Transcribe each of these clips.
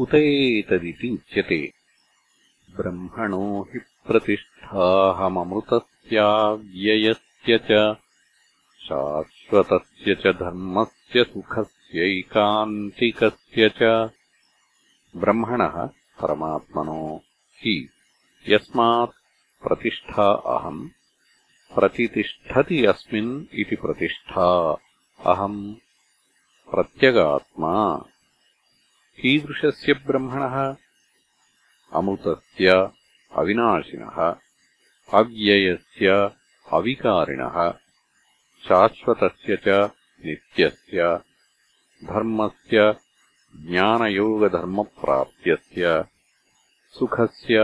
कुत एतदिति उच्यते ब्रह्मणो हि प्रतिष्ठाहममृतस्याव्ययस्य च शाश्वतस्य च धर्मस्य सुखस्यैकान्तिकस्य च। ब्रह्मणः परमात्मनो हि यस्मात् प्रतिष्ठा अहम् प्रतितिष्ठति अस्मिन् इति प्रतिष्ठा अहम् प्रत्यगात्मा कीदृशस्य ब्रह्मणः अमृतस्य अविनाशिनः अव्ययस्य अविकारिणः शाश्वतस्य च नित्यस्य धर्मस्य ज्ञानयोगधर्मप्राप्त्यस्य सुखस्य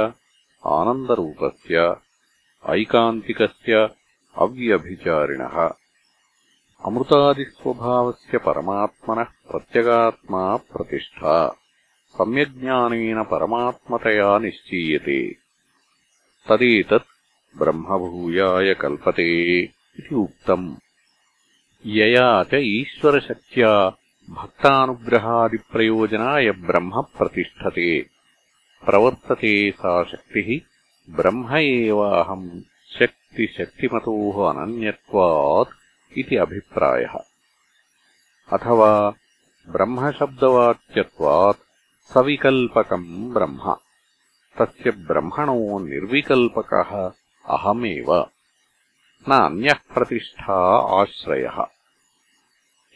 आनन्दरूपस्य ऐकान्तिकस्य अव्यभिचारिणः అమృతాదిస్వభావస్య పరమాత్మన ప్రత్యగాత్మా ప్రతిష్ట సమ్యజ్ఞానేన పరమాత్మతయా నిశ్చీయతే. తదేతత్ బ్రహ్మభూయాయ కల్పతే ఇది ఉక్తం. యయా చ ఈశ్వరశక్త్యా భక్తానుగ్రహాదిప్రయోజనాయ బ్రహ్మ ప్రతిష్టతే ప్రవర్తతే సా శక్తి బ్రహ్మ ఏవాహం. శక్తిశక్తిమతోః అనన్యత్వాత్ इति अभिप्रायः। अथवा ब्रह्मशब्दवाच्यत्वात् सविकल्पकम् ब्रह्म। तस्य ब्रह्मणो निर्विकल्पकः अहमेव। न अन्यः प्रतिष्ठा आश्रयः।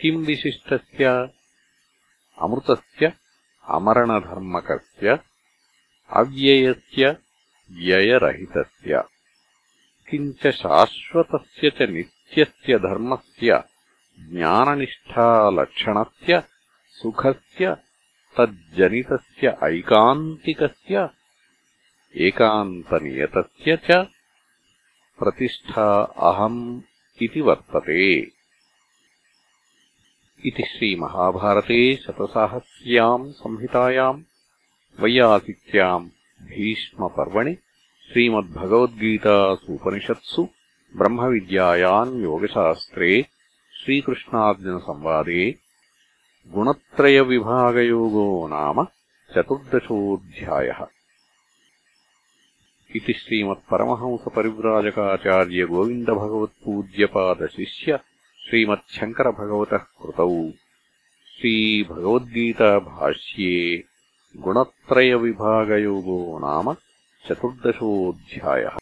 किम् विशिष्टस्य? अमृतस्य? अमरणधर्मकस्य? अव्ययस्य? व्ययरहितस्य? किञ्च शाश्वतस्य च नित्यस्य धर्मस्य ज्ञाननिष्ठालक्षणस्य सुखस्य तज्जनितस्य ऐकान्तिकस्य एकान्तनियतस्य च प्रतिष्ठा अहम् इति वर्तते। इति श्रीमहाभारते शतसाहस्र्याम् संहितायाम् वैयासिक्याम् भीष्मपर्वणि श्रीमद्भगवद्गीतासूपनिषत्सु ब्रह्मविद्यायाम् योगशास्त्रे श्रीकृष्णार्जुनसंवादे गुणत्रयविभागयोगो नाम चतुर्दशोऽध्यायः इति श्रीमत्परमहंसपरिव्राजकाचार्यगोविन्दभगवत्पूज्यपादशिष्य श्रीमच्छङ्करभगवतः कृतौ श्रीभगवद्गीताभाष्ये गुणत्रयविभागयोगो नाम चतुर्दशोऽध्यायः